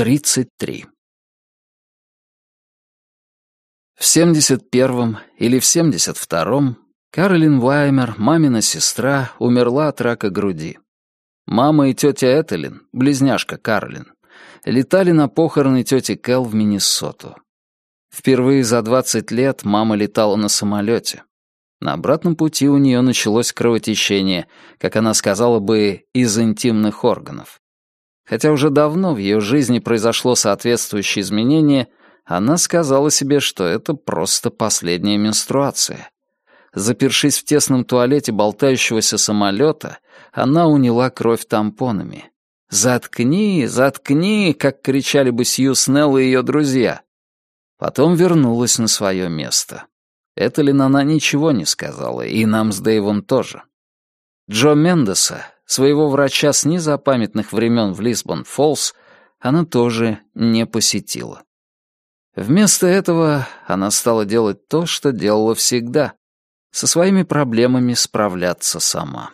33. В 71-м или в 72-м Каролин Ваймер, мамина сестра, умерла от рака груди. Мама и тетя Этелин, близняшка Каролин, летали на похороны тети Кэл в Миннесоту. Впервые за 20 лет мама летала на самолете. На обратном пути у нее началось кровотечение, как она сказала бы, из интимных органов. Хотя уже давно в ее жизни произошло соответствующее изменение, она сказала себе, что это просто последняя менструация. Запершись в тесном туалете болтающегося самолета, она уняла кровь тампонами. «Заткни, заткни!» — как кричали бы Сью Снелл и ее друзья. Потом вернулась на свое место. Этелин она ничего не сказала, и нам с Дэйвом тоже. Джо Мендеса, своего врача с незапамятных времен в Лисбон-Фоллс, она тоже не посетила. Вместо этого она стала делать то, что делала всегда — со своими проблемами справляться сама.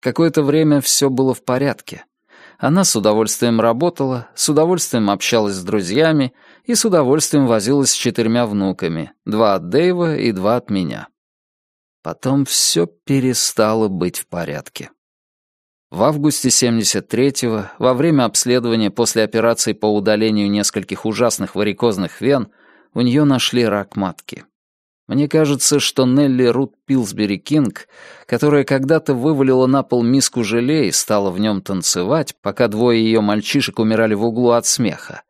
Какое-то время все было в порядке. Она с удовольствием работала, с удовольствием общалась с друзьями и с удовольствием возилась с четырьмя внуками, два от Дэйва и два от меня. Потом все перестало быть в порядке. В августе 73-го, во время обследования после операции по удалению нескольких ужасных варикозных вен, у нее нашли рак матки. Мне кажется, что Нелли Рут Пилсбери Кинг, которая когда-то вывалила на пол миску желе и стала в нем танцевать, пока двое ее мальчишек умирали в углу от смеха,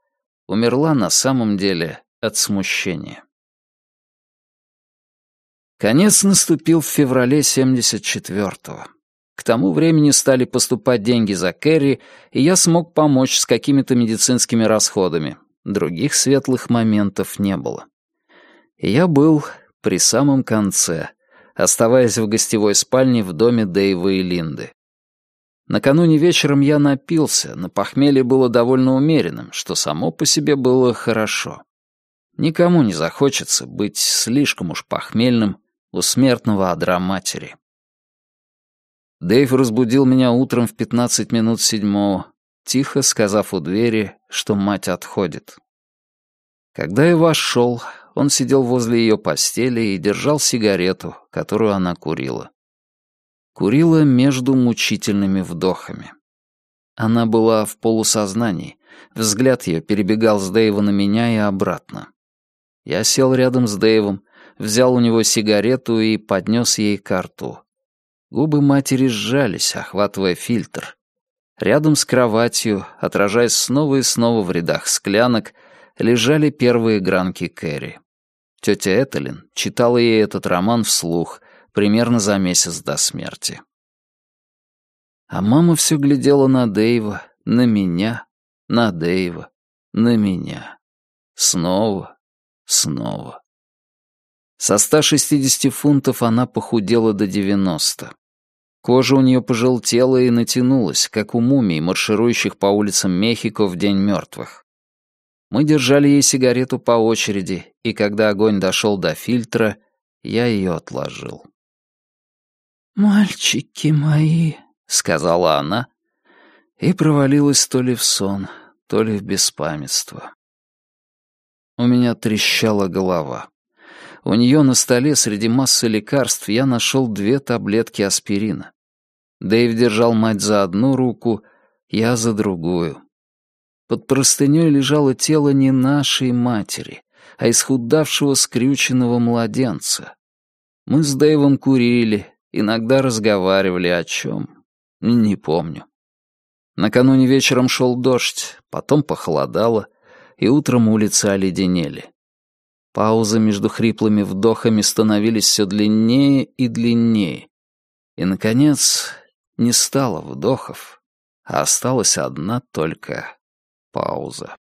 умерла на самом деле от смущения. Конец наступил в феврале 74-го. К тому времени стали поступать деньги за Кэрри, и я смог помочь с какими-то медицинскими расходами. Других светлых моментов не было. Я был при самом конце, оставаясь в гостевой спальне в доме Дэйва и Линды. Накануне вечером я напился, но похмелье было довольно умеренным, что само по себе было хорошо. Никому не захочется быть слишком уж похмельным у смертного одра матери. Дэйв разбудил меня утром в пятнадцать минут седьмого, тихо сказав у двери, что мать отходит. Когда я вошел, он сидел возле ее постели и держал сигарету, которую она курила. Курила между мучительными вдохами. Она была в полусознании, взгляд ее перебегал с Дэйва на меня и обратно. Я сел рядом с Дэйвом, взял у него сигарету и поднес ей карту. Губы матери сжались, охватывая фильтр. Рядом с кроватью, отражаясь снова и снова в рядах склянок, лежали первые гранки Кэрри. Тетя Этелин читала ей этот роман вслух, примерно за месяц до смерти. А мама все глядела на Дэйва, на меня, на Дэйва, на меня. Снова, снова. Со 160 фунтов она похудела до 90. Кожа у нее пожелтела и натянулась, как у мумий, марширующих по улицам Мехико в День мертвых. Мы держали ей сигарету по очереди, и когда огонь дошел до фильтра, я ее отложил. «Мальчики мои», — сказала она, и провалилась то ли в сон, то ли в беспамятство. У меня трещала голова. У нее на столе среди массы лекарств я нашел две таблетки аспирина. Дэйв держал мать за одну руку, я за другую. Под простыней лежало тело не нашей матери, а исхудавшего скрюченного младенца. Мы с Дэйвом курили, иногда разговаривали о чем. Не помню. Накануне вечером шел дождь, потом похолодало, и утром улицы оледенели. Паузы между хриплыми вдохами становились все длиннее и длиннее. И, наконец, не стало вдохов, а осталась одна только пауза.